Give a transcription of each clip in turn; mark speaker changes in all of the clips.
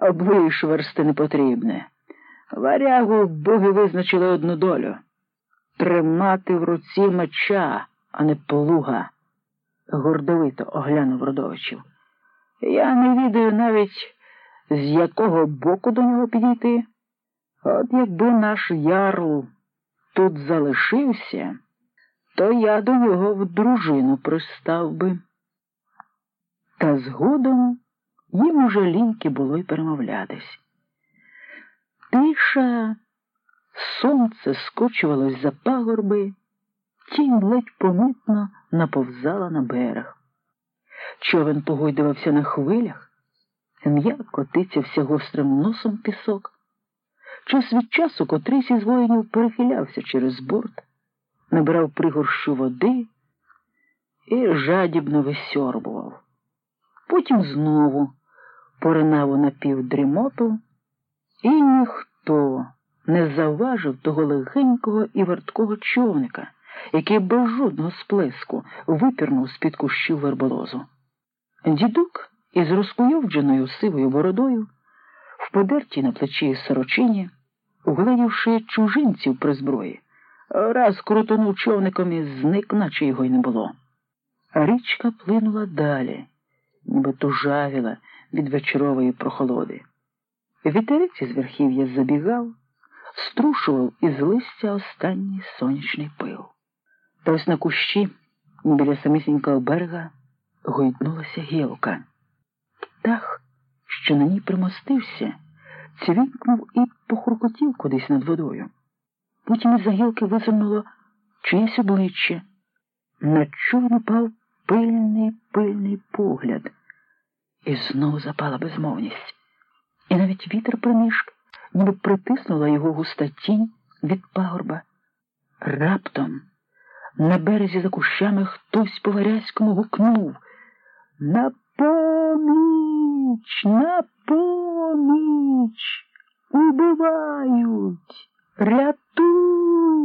Speaker 1: Облишверсти не потрібне. Варягу боги визначили одну долю тримати в руці меча, а не плуга, гордовито оглянув родовичів. Я не відаю навіть, з якого боку до нього підійти. От якби наш ярл тут залишився, то я до нього в дружину пристав би. Та згодом їм ліньки було й перемовлятись. Тиша, сонце скочувалось за пагорби, тінь ледь помітно наповзала на берег. Човен погойдувався на хвилях, м'яко тицявся гострим носом пісок. Час від часу котрийсь із воїнів перехилявся через борт, набирав пригорщу води і жадібно висьорбував. Потім знову поринав у напівдрімоту, і ніхто не завважив того легенького і верткого човника, який без жодного сплеску випірнув з-під кущів верболозу. Дідук із розкуйовдженою сивою бородою, в подертій на плечі сорочині, угледівши чужинців при зброї, раз крутонув човником і зник, наче його й не було. Річка плинула далі, ніби тужавіла від вечорової прохолоди. Вітерець із верхів'я забігав, струшував із листя останній сонячний пил. Та ось на кущі, біля самісінького берега, гойднулася гілка. Птах, що на ній примостився, цвікнув і похуркотів кудись над водою. Потім із за гілки визирнуло чиєсь обличчя. На човен пав пильний пильний погляд, і знову запала безмовність. І навіть вітер примішк, ніби притиснула його густа тінь від пагорба. Раптом на березі за кущами хтось по варязькому гукнув На поміч, на поміч, убивають, рятуйте.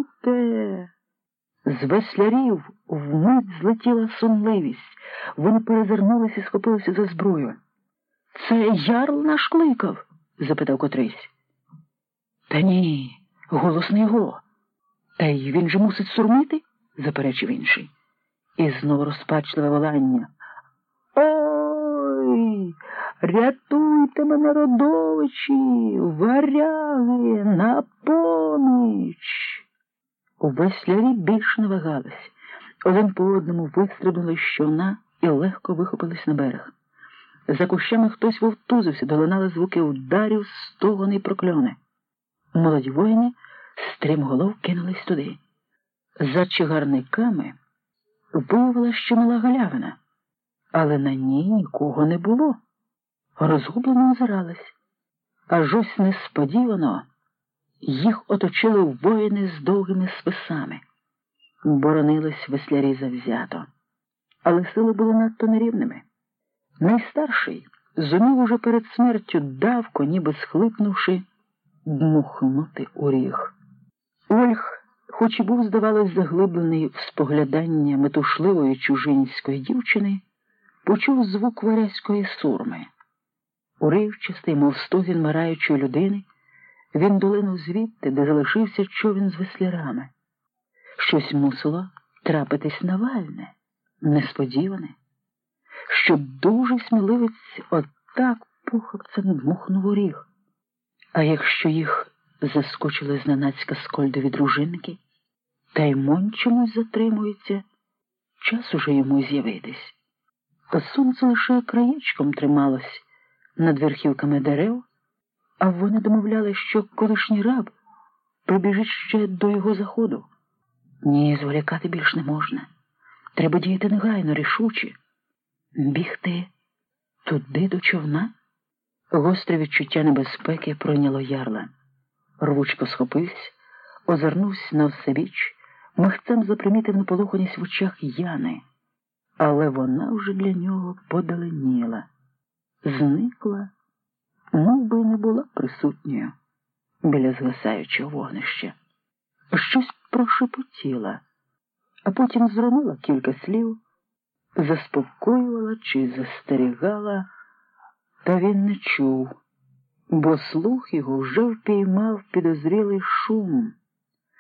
Speaker 1: З веслярів вмить злетіла сумливість. Вони перезирнулися і схопилися за зброю. Це ярл наш кликав? запитав котрийсь. Та ні, голос не його. Та й він же мусить сурмити, заперечив інший. І знову розпачливе волання. Ой, рятуйте мене, родовичі, варяги, на поміч. У веслярі більш не вагались. Один по одному вистрибнули з човна і легко вихопились на берег. За кущами хтось вовтузився, долинали звуки ударів, стогони й прокльони. Молоді воїни стрімголов кинулись туди. За чигарниками виявилася що мала галявина, але на ній нікого не було. Розгублено озирались. Аж ось несподівано їх оточили воїни з довгими списами. Боронились веслярі завзято, але сили були надто нерівними. Найстарший зумів уже перед смертю давко, ніби схлипнувши, дмухнути у ріг. Ольг, хоч і був, здавалось, заглиблений в споглядання метушливої чужинської дівчини, почув звук варязької сурми. Уривчастий, мов стогін мираючої людини, він долинув звідти, де залишився човін з веслярами. Щось мусило трапитись навальне, несподіване щоб дуже сміливець отак похапцем дмухнув у ріг. А якщо їх заскочили зненацька скольдові дружинники, та й мон чомусь затримується, час уже йому з'явитись. Та сонце лише краєчком трималось над верхівками дерев, а вони домовляли, що колишній раб прибіжить ще до його заходу. Ні, зволікати більш не можна. Треба діяти негайно, рішуче. Бігти туди до човна? Гостре відчуття небезпеки пройняло ярла. Рвучко схопився, озирнувся на всебіч, михцем запримітив наполоханість в очах Яни, але вона вже для нього подаленіла, зникла, мов би не була присутньою біля згасаючого вогнища. Щось прошепотіла, а потім зронила кілька слів заспокоювала чи застерігала, та він не чув. бо слух його вже впіймав підозрілий шум.